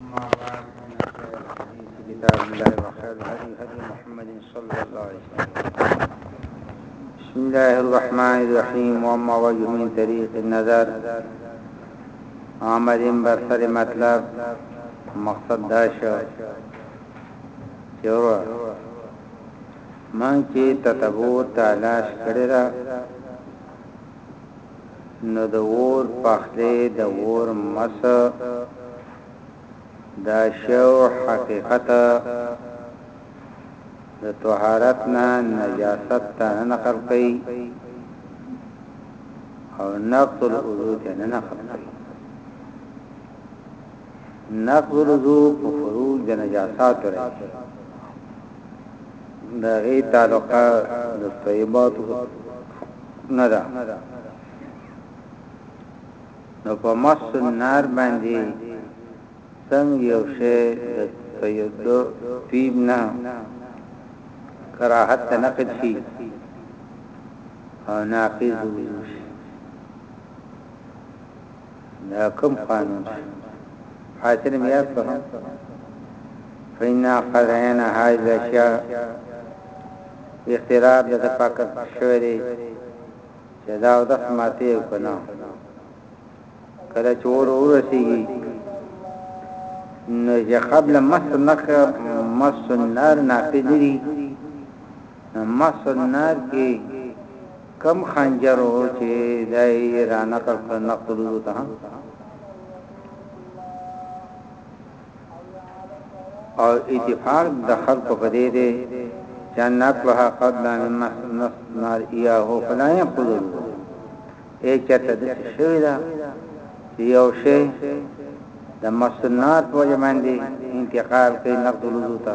ما بعد من خير الحديث كتاب الله وخير الهدي هدي محمد صلى الله عليه وسلم بسم الله الرحمن الرحيم وما وجه من طريق النظر عمل برسر مطلب مقصد داشو چورا من کې تتبو تلاش کړی نو د اور پخلی د اور مس د شو حقیقت د طهارت نه نجاست ته نه نقل کوي او نقض الوضو ته نه نقل کوي نقض الوضو په فروج د نجاسات راځي داغي تعلقه د طیبات نه ده نو په مس النار باندې سم یو شی د طیب طیب نه کراهت نقد شي او ناقض وي دا کوم قانون حاصل میاس په هم فینا قضاینا حاج داشیا اختراع د پاکت شوی دی چې دا او د سماتی کنه کله چور ورسیږي نو چې قبل مس نخ مس النار نافذ دي محسن النار کی کم خنجر و چه دای را نقل کړ نقل الوضو ته او اتفاق د خلق په دې دی چې نقلها قبل من محسن النار ایاه فلا ينقل اے چته د شوی دا یو شی د محسن النار په وجه باندې انتقال کوي نقل الوضو ته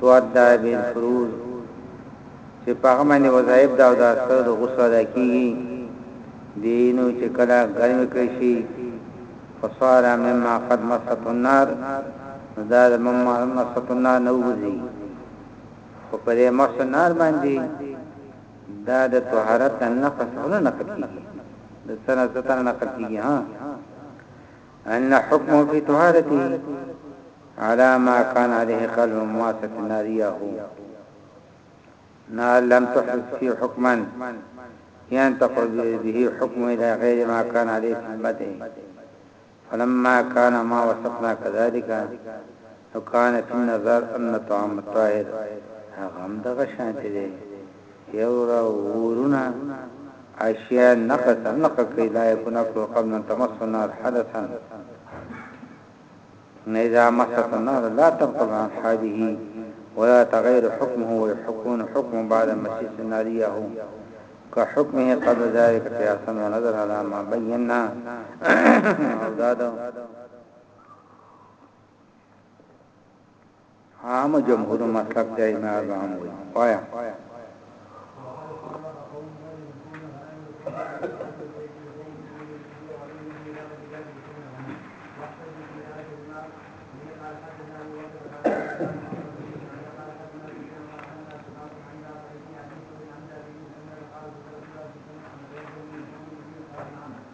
تودا بن فروز چې په هغه باندې وظایف دا او دا سره د غسل ادا کیږي دینو چې کله ګرمي کړی شي فصار مما قد مست النار دا د مما مست النار نو وزي خو په دې مست النار باندې دا د طهارت نقص نه نقص کیږي د سره ستنه نقص کیږي ها أن حكمه في طهارته على ما كان عليه قلب مواسة ناريه نار لم تحدث في حكما ينتقل به حكم إلى غير ما كان عليه في البدء فلما كان ما وصفنا كذلك وكان في النظر أن طعام الطاهر هغم غشان تدي يورا وورنا اشياء نقص نقص لا يكون اكل قبل ان تمص النار حدثا اذا مصت النار لا تنقل عن حاجه ولا تغير حكمه ويحكون حكمه بعد مسيس الناريه كحكمه قبل ذلك قياسا ونظر على ما بينا اوزاده عامه جمهور مطلب دی نه عوام وي وایا.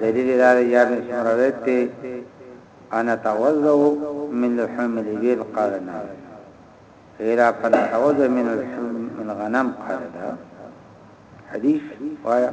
دلیل دا دی یا ابن سمره روایت دی انا توزو من لحوم الابل قال نعم قیل فلا توزو من لحوم الغنم قال لا حدیث وایا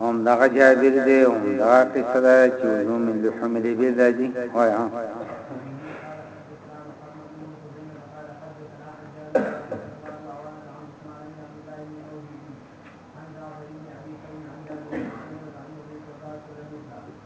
هم دا جابر دی هم دا قصه ده چې نو من له حمل به دادی وای ها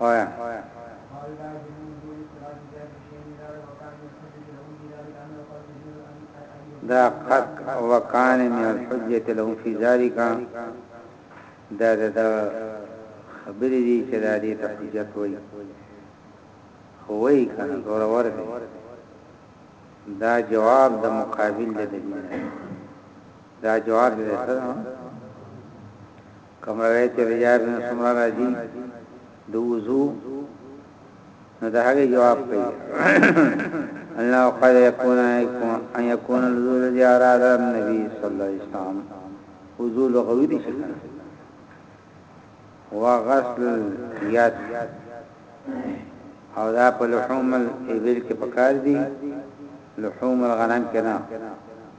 وایه. دا قد وکان من الحجه له فی ذلک دا د خبرې دي چې دا دې ته حجت وای خو وای کنه زور ورته دا جواب د مقابل د دلیل دا جواب دې سره کوم روایت چې رجاء بن سمره راځي د وضو نو د هغه جواب کوي الله قد يكون ان يكون الوضوء الذي اراد النبي صلى الله عليه وسلم وضوء لغوي دي شي وغسل اليد او دا په لحوم الابل کې پکار دي لحوم الغنم کې نه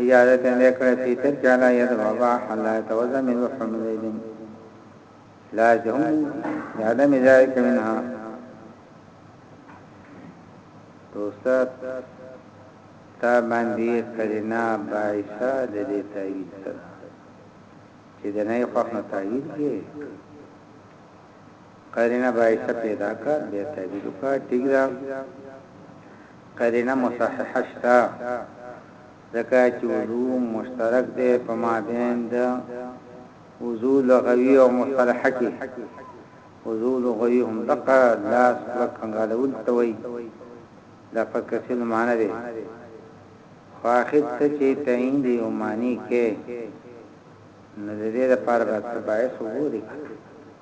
اجازه ته نه کړه چې تر چاله یې د بابا الله توزه مې وحمد دین لا چې هم یاده مې ځای کوي نه دوستا تا باندې قرینا بایسا د دې تایید سره چې د نه خوښ نه تایید کې قرینه بایسه پیدا که بیا تعبیر وکړه ټیک ده قرینه مصححه شته ځکه چې وضو مشترک دی په مابین د وضو لغوی او مصطلحه کې وضو لغوی هم دقه لاس کلک کنګالول ته وایي دا فکسل معنی دی خو اخر ته چې تعین دی او معنی کې نو د دې لپاره به تبعیس وګوري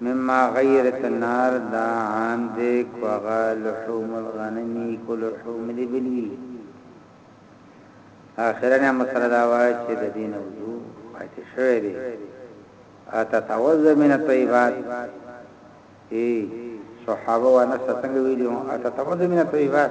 مما غيرت النار دا عام دی که هغه لحوم الغنم وي که لحوم د ابل وي اخرا هم سره دا وایي چې د دین وضو پاتې شوی دی اتتوضا من الطيبات ای صحابه ونه څنګه ویلو اتتوضا من الطيبات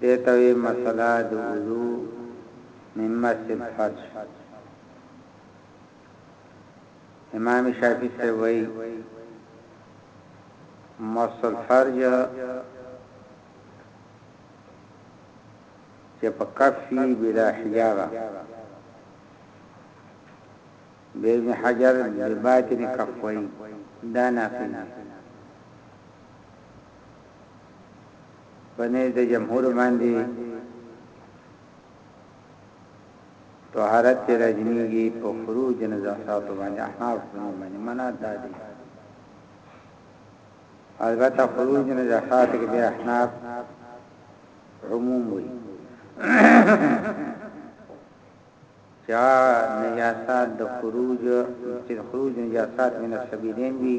دې ته وې مسله د وضو من مس الفرج امام شافعي صاحب وایي مس الفرج چې په کفي بلا حجابه به ابن حجر باطن کفوي دا ناقض په نيز د جمهور باندي طهارت چې راجميږي په خروج نجاسات باندې احناف په نوم باندې منا دادي البته خروج نجاسات کې به احناف عموم وي چا نجاسات د خروج چې خروج نجاسات من السبيلين وي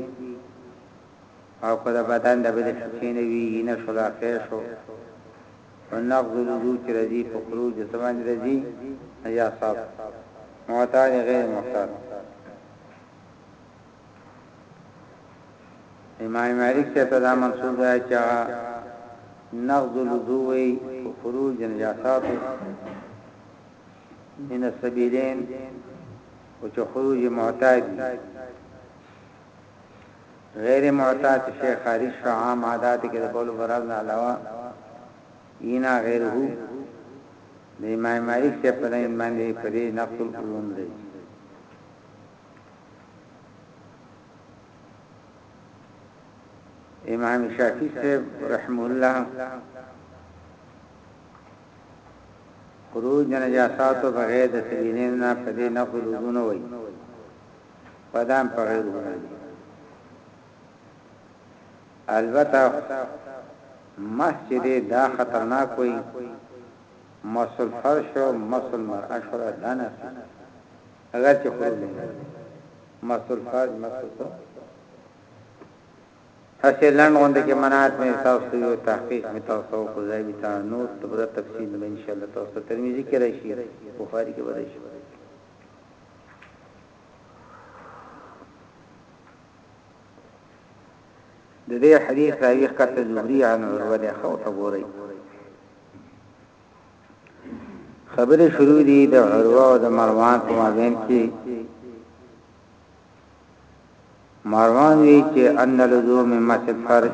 او که د بدن د بلې حصې نه وي یی نه شو دا خیر شو خو نقض الوضو چې راځي په خروج د څه باندې راځي نجاست معتاد یا غیر معتاد امام مالک ته دا منصوب دی چې هغه نقض الوضو وي په خروج د نجاست من السبیلین او چې خروج معتاد غیر معتاد شی خارج شو عام عادات کې د بولو براز نه علاوه اینا غیره د امام مالک صاحب په دین باندې په دې نقل العلوم دی امام شافعی صاحب رحم الله خروج نجاسات بغیر د سبیلین نه په دې نقل العلوم وایي پدام په غیر وړاندې البته مس چې دی دا خطرناک وي مس الفرش او مس المرأه شو دا نه اگر چې خو مس الفرش مس هسه لند غونډه کې منات مې تاسو یو تحقیق مې تاسو کو ځای به تا نور تبره تفصیل به ان شاء الله تاسو ترمذی کې راشي بخاری کې به راشي د دې حدیث راوی خط زهری عن عروه ده خو ته ګورئ خبره شروع دي د عروه او د مروان په مابین کې مروان وی چې ان لزوم مسجد فرض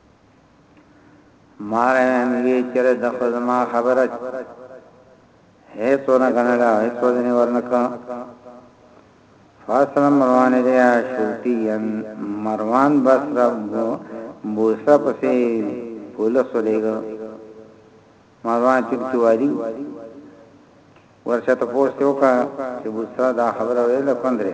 ماره ویم وی چره د خزما خبره هیڅ ونه غنړه هیڅ ودنی ورنکا فاصل مروان دی شوتی ان مروان بس رب بوسا پسې پولیس ولېګو مروان چې چوالي ورشه ته پوښتنه وکړه چې بوسا دا خبره ویله کندره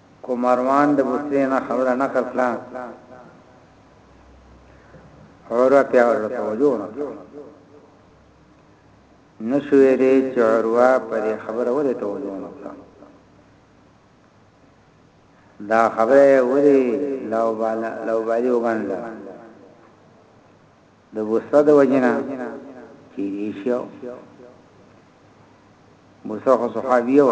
خو مروان د بصري نه خبره نقل کړه عروه په اړه توجه نه نشوي دي چې عروه په خبره ولې توجه نه دا خبره ولې لو بالا لو بالی وګڼله د بوسه د وجنه چې ریشو بوسه خو صحابیه و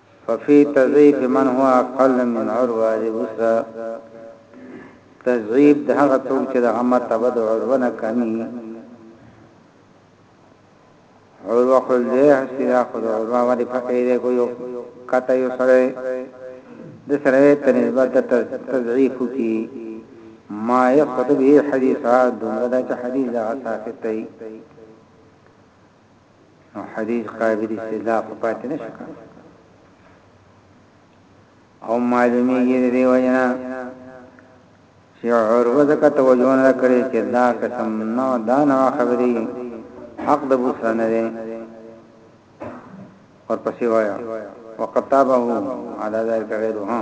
ففي تضعيف من هو اقل من عروه دي وسره تضعيف د هغه څوک چې د غمه تبد عروه نه کمی عروه خو له حسیا خو عروه باندې فقې دی کو یو کته یو سره د سره ته نسبت تضعیف کی ما یخطب حدیثا دومره د حدیث د اساس ته نو حديث قابل استدلال خو پاتې نه شو کنه او معلومیږي د دې وجنا چې عروه زکه توجه نه کړې چې دا قسم نو دا نو خبري حق د بوسره نه دی ورپسې وایا وقتابه على ذلك غيره ها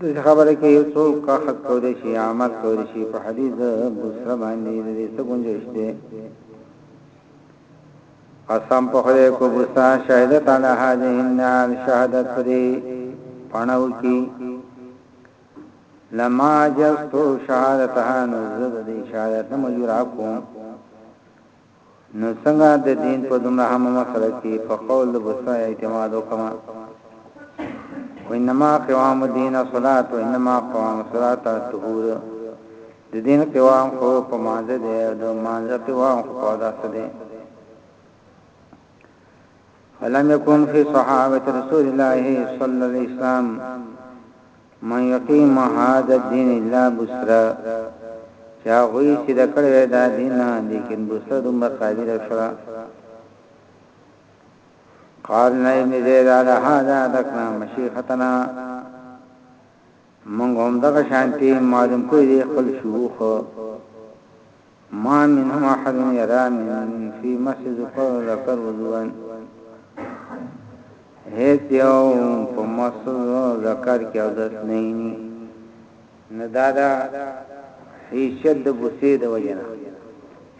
د خبره کې یو څو کا حق کولې شي عمل کولې شي په حدیث بوسره باندې دې څه گنجائش ده قسم په خدای کو بوسا شهادت علی هذه النار شهادت پرې پڼو کې لما جستو شهادتها نزد دې شهادت مجرا کوم نو څنګه د دين په دومره اهمه مسئله کي په قول د بوسره اعتماد وکړم؟ وانما قوام الدين الصلاة وانما قوام الصلاة الطهور د دين قوام خو په مانزه دی او د مانزه قوام خو په داس دی فلم يكن في صحابه رسول الله صلى الله عليه وسلم من یقیم هذا الدین الا بصره چې هغوی سیده کړی وی دا دین لیکن بصره دومره قابل شوه قال نعیم زید علی هذا دکنا مشیختنا منګ هم دغه شانتی معلوم کړی دی خپل شیوخ ما من احد يرا من في مسجد ذکر ذکر وضوعا هیڅ یو په مسجد ذکر کې او داس نه ني نه دادا هیڅد د بوسې د وجنه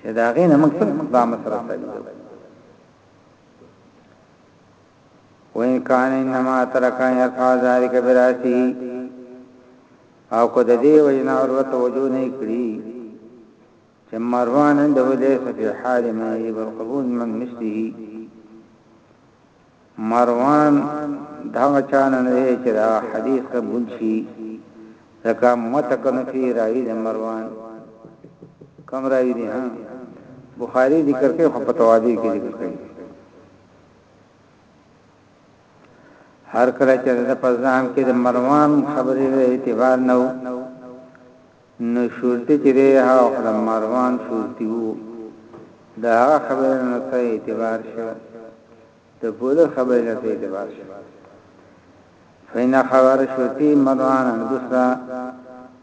چې دا غي نه موږ څنګه دا مسله سړي وان کان انما ترکا يرفع ذلك براسي او که د دې وجنا ورته توجه نه کړي چې مروان عند وليس في حال ما يبل قبول من مثله مروان دا چان نه دی چې دا حدیث قبول شي ځکه متکن فی راوی د مروان کم راوی دی ها بخاری ذکر کوي خو په توادی کې ذکر کوي هر کله چې د په ځان کې د مروان خبرې له اعتبار نه وو نو شورتي چې دی هغه د مروان شورتي وو د هغه خبرې نه څه اعتبار شو د بوله خبرې نه څه اعتبار شو فینا خبر شورتي مروان اندوسا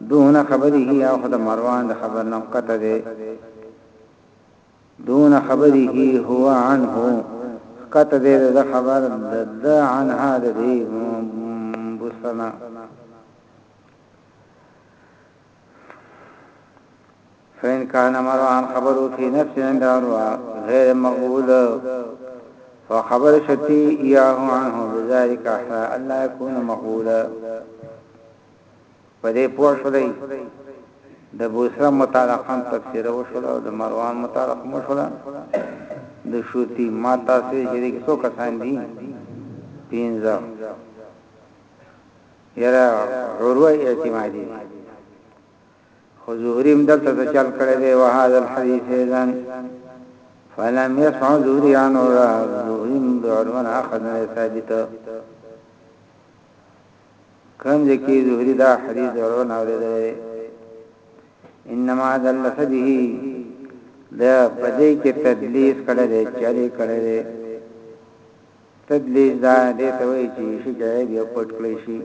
دونه خبرې هي هغه د مروان د خبر نه قطه دی دون خبره هو عنه قطه ده د خبر د عن هذا دی بوسنا فإن كان مروان خبره في نفس عند غير مقبول وخبر شتی ایاه عنه بذلك احسا الله يكون مقولا په دې پوه شولئ د بوسرا مطالعه هم تفسیر وشول او د مروان مطالعه هم وشول د شوتی ما تاسو شریک څو کسان دي پینځه یرا عروه اعتمادی خو زهریم دلته ته چل کړی دی وهذا الحديث اذن فلم يسمع زهري عن عروه زهریم د عروه اخذ ثابته کوم ځای کې زهري دا حدیث ضرور نه اورېدلی انما دلس به دا پدې کې تدلیس کړه دې چاري کړه دې تدلیس دا دې ته وایي چې شي چې بیا پټ کړی شي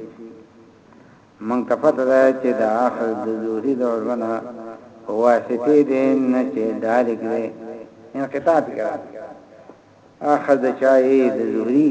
من ته پته ده چې دا اخر د زهري دا ورونه واسطه دې نه چې دا لګره انقطاع کړه اخر د چای د زهري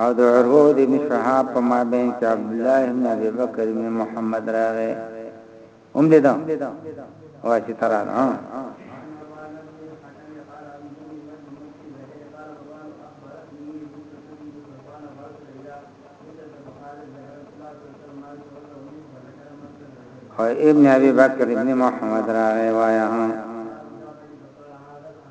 او د عروه ابن شهاب په مابین کې عبدالله ابن ابي بکر ابن محمد راغی هم دې دا واسطه راغله او ابن ابي بکر ابن محمد راغی وایا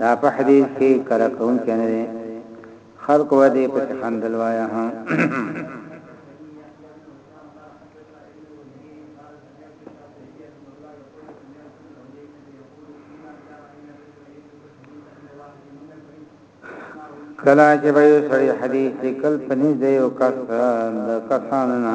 دا په حدیث کې کله کوم کې نه دي خلق و دې په خندل وایا ها کلا چې به سړی حدیث لیکل پنځ دی او کس د کسان نه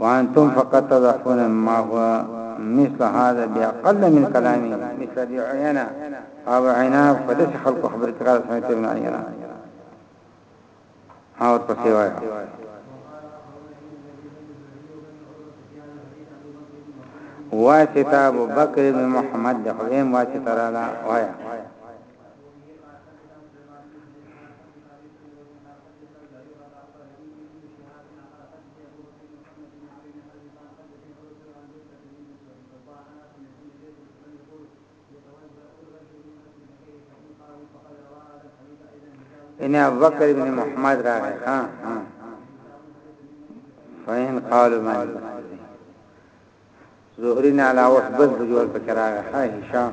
وانتم فقط تضعفون ما هو مثل هذا باقل من کلام مثل ابي عينه ابو عينه فدس خلق خبر کړه سمعت ابن عينه اور پسې وایي واسطه ابو بکر بن محمد د خدیم واسطه را لا وایا ان ابو بکر ابن محمد راغی ها ها فین قالوا من زهري نه علاوه بل بجوړ پکې راغی ها هشام